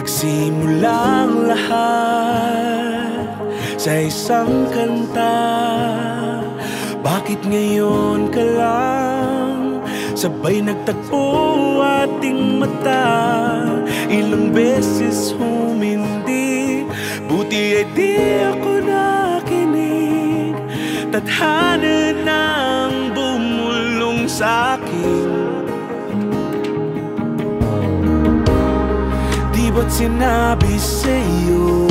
Nagsimulang lahat sa isang kanta. Bakit ngayon ka lang Sabay nagtagpo ating mata? Ilang beses humindi Buti ay di ako nakinig. Tadhana nang bumulong sa sinabi sa'yo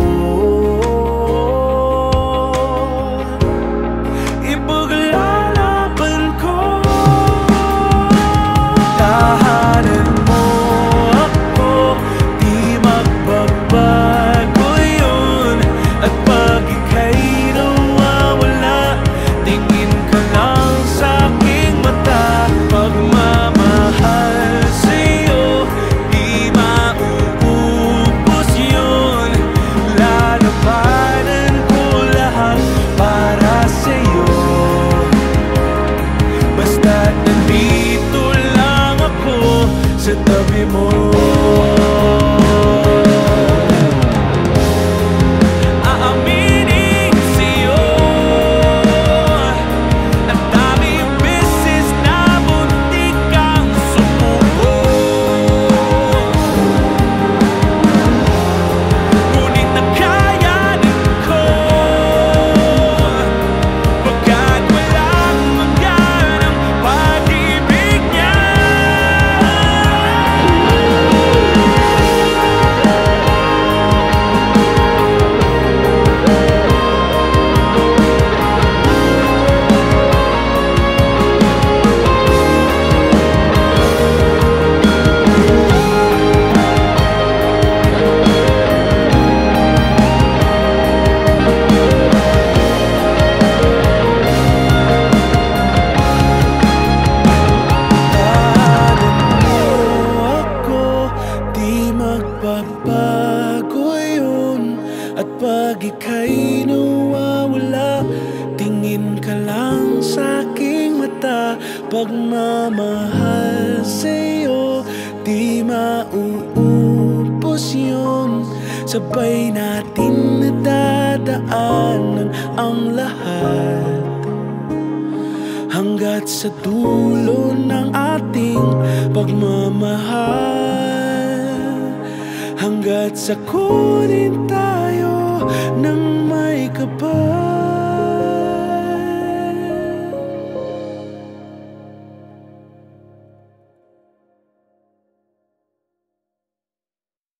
At pag ika'y nawawala Tingin ka lang sa aking mata. Pagmamahal sa'yo Di mauubos yun. Sabay natin nadadaanan ang lahat. Hanggat sa dulo ng ating pagmamahal Hanggat sa kunin tayo But